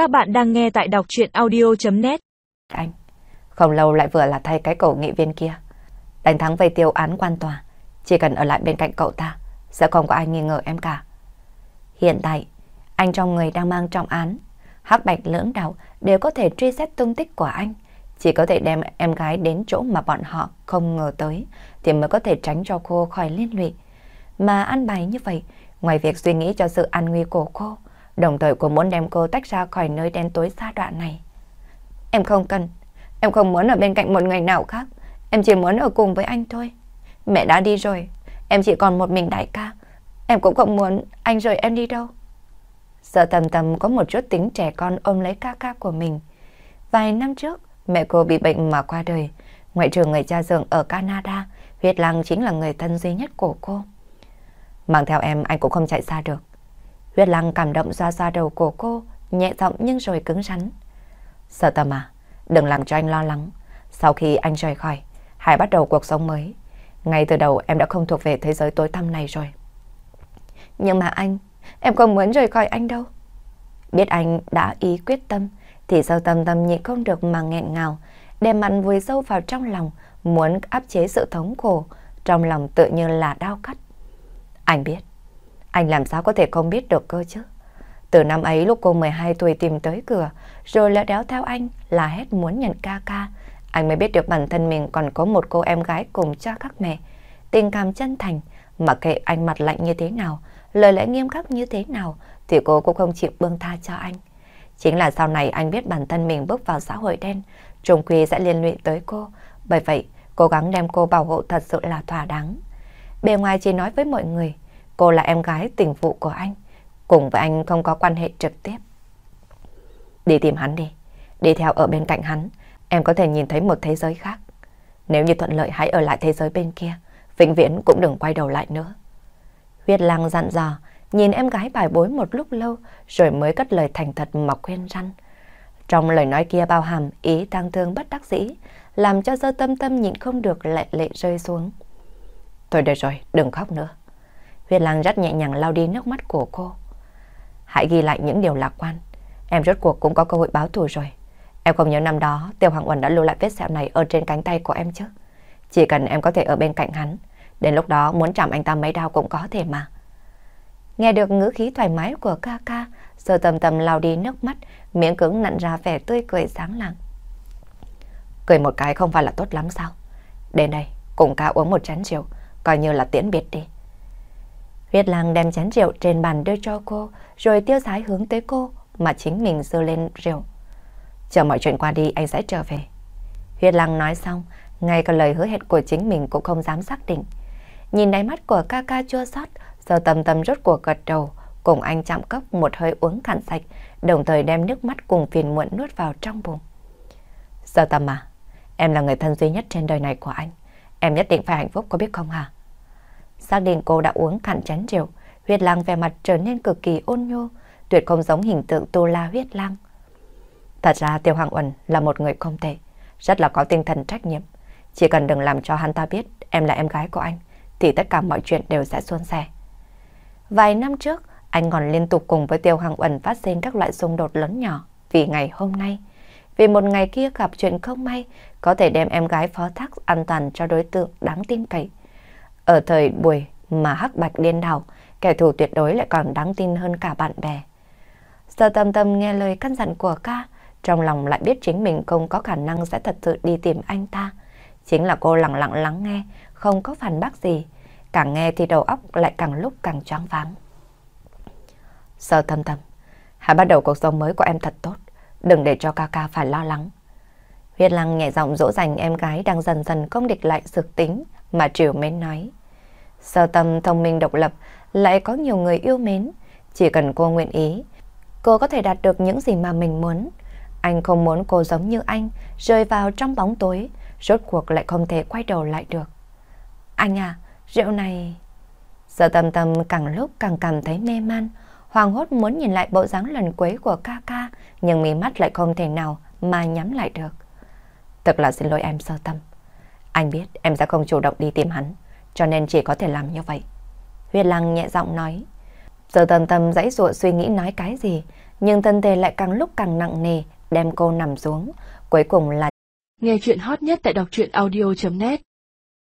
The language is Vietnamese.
Các bạn đang nghe tại đọc chuyện audio.net Anh, không lâu lại vừa là thay cái cổ nghị viên kia. Đánh thắng về tiêu án quan tòa, chỉ cần ở lại bên cạnh cậu ta, sẽ không có ai nghi ngờ em cả. Hiện tại, anh trong người đang mang trọng án, hắc bạch lưỡng đạo đều có thể truy xét tung tích của anh. Chỉ có thể đem em gái đến chỗ mà bọn họ không ngờ tới, thì mới có thể tránh cho cô khỏi liên lụy. Mà ăn bài như vậy, ngoài việc suy nghĩ cho sự an nguy của cô, đồng thời cô muốn đem cô tách ra khỏi nơi đen tối xa đoạn này. Em không cần, em không muốn ở bên cạnh một người nào khác, em chỉ muốn ở cùng với anh thôi. Mẹ đã đi rồi, em chỉ còn một mình đại ca, em cũng không muốn anh rời em đi đâu. Sợ tầm tầm có một chút tính trẻ con ôm lấy ca ca của mình. Vài năm trước, mẹ cô bị bệnh mà qua đời. Ngoại trừ người cha dượng ở Canada, Huyết Lăng chính là người thân duy nhất của cô. Mang theo em anh cũng không chạy xa được. Huyết Lăng cảm động ra ra đầu của cô, nhẹ giọng nhưng rồi cứng rắn. Sợ tâm à, đừng làm cho anh lo lắng. Sau khi anh rời khỏi, hãy bắt đầu cuộc sống mới. Ngay từ đầu em đã không thuộc về thế giới tối tăm này rồi. Nhưng mà anh, em không muốn rời khỏi anh đâu. Biết anh đã ý quyết tâm, thì sâu tâm tâm nhịn không được mà nghẹn ngào, đem mặn vùi sâu vào trong lòng, muốn áp chế sự thống khổ, trong lòng tự như là đau cắt. Anh biết, anh làm sao có thể không biết được cơ chứ? Từ năm ấy lúc cô 12 tuổi tìm tới cửa, rồi lỡ đéo theo anh là hết muốn nhận ca ca, anh mới biết được bản thân mình còn có một cô em gái cùng cha các mẹ. Tình cảm chân thành, mà kệ anh mặt lạnh như thế nào, lời lẽ nghiêm khắc như thế nào, thì cô cũng không chịu bương tha cho anh. Chính là sau này anh biết bản thân mình bước vào xã hội đen, trùng quy sẽ liên lụy tới cô. Bởi vậy, cố gắng đem cô bảo hộ thật sự là thỏa đáng. Bề ngoài chỉ nói với mọi người, cô là em gái tình vụ của anh, cùng với anh không có quan hệ trực tiếp. Đi tìm hắn đi, đi theo ở bên cạnh hắn, em có thể nhìn thấy một thế giới khác. Nếu như thuận lợi hãy ở lại thế giới bên kia, vĩnh viễn cũng đừng quay đầu lại nữa. Huyết lang dặn dò, nhìn em gái bài bối một lúc lâu rồi mới cất lời thành thật mà khuyên răn. Trong lời nói kia bao hàm ý tang thương bất đắc dĩ, làm cho dơ tâm tâm nhịn không được lệ lệ rơi xuống. Thôi được rồi, đừng khóc nữa. Huyết Lăng rất nhẹ nhàng lau đi nước mắt của cô. Hãy ghi lại những điều lạc quan. Em rốt cuộc cũng có cơ hội báo thù rồi. Em không nhớ năm đó Tiêu Hoàng Uẩn đã lưu lại vết sẹo này ở trên cánh tay của em chứ. Chỉ cần em có thể ở bên cạnh hắn, đến lúc đó muốn chạm anh ta mấy đau cũng có thể mà. Nghe được ngữ khí thoải mái của ca ca, Sơ tầm tầm lau đi nước mắt, miệng cứng nặn ra vẻ tươi cười sáng lạng. Cười một cái không phải là tốt lắm sao? Đến đây, cùng ca uống một chén rượu, coi như là tiễn biệt đi. Huyết lang đem chén rượu trên bàn đưa cho cô, rồi tiêu sái hướng tới cô, mà chính mình dơ lên rượu. Chờ mọi chuyện qua đi anh sẽ trở về. Huyết lang nói xong, ngay cả lời hứa hẹn của chính mình cũng không dám xác định. Nhìn đáy mắt của ca ca chua xót, giờ tầm tầm rốt cuộc gật đầu, cùng anh chạm cốc một hơi uống cạn sạch, đồng thời đem nước mắt cùng phiền muộn nuốt vào trong bụng. Giờ tầm à, em là người thân duy nhất trên đời này của anh. Em nhất định phải hạnh phúc có biết không hả? Xác định cô đã uống cạn chén rượu, huyết lang vẻ mặt trở nên cực kỳ ôn nhô, tuyệt không giống hình tượng tô la huyết lang. Thật ra Tiêu Hoàng Uẩn là một người không tệ, rất là có tinh thần trách nhiệm. Chỉ cần đừng làm cho hắn ta biết em là em gái của anh, thì tất cả mọi chuyện đều sẽ suôn sẻ. Vài năm trước, anh còn liên tục cùng với Tiêu Hoàng Uẩn phát sinh các loại xung đột lớn nhỏ vì ngày hôm nay. Vì một ngày kia gặp chuyện không may, có thể đem em gái phó thác an toàn cho đối tượng đáng tin cậy. Ở thời buổi mà hắc bạch điên đảo, kẻ thù tuyệt đối lại còn đáng tin hơn cả bạn bè. Giờ tâm tâm nghe lời căn dặn của ca, trong lòng lại biết chính mình không có khả năng sẽ thật sự đi tìm anh ta. Chính là cô lặng lặng lắng nghe, không có phản bác gì. Càng nghe thì đầu óc lại càng lúc càng choáng váng. Sơ tâm tâm, hãy bắt đầu cuộc sống mới của em thật tốt. Đừng để cho ca ca phải lo lắng. Huyết lăng nhẹ giọng dỗ dành em gái đang dần dần công địch lại sực tính mà triều mến nói. Sơ tâm thông minh độc lập lại có nhiều người yêu mến. Chỉ cần cô nguyện ý, cô có thể đạt được những gì mà mình muốn. Anh không muốn cô giống như anh, rơi vào trong bóng tối, rốt cuộc lại không thể quay đầu lại được. Anh à, rượu này... Sơ tâm tâm càng lúc càng cảm thấy mê man, hoàng hốt muốn nhìn lại bộ dáng lần cuối của ca ca, nhưng mí mắt lại không thể nào mà nhắm lại được. Thật là xin lỗi em sơ tâm. Anh biết em sẽ không chủ động đi tìm hắn, cho nên chỉ có thể làm như vậy. Huyết Lăng nhẹ giọng nói. Giờ tâm tâm dãy ruộng suy nghĩ nói cái gì, nhưng thân thể lại càng lúc càng nặng nề, đem cô nằm xuống. Cuối cùng là Nghe chuyện hot nhất tại đọc truyện audio.net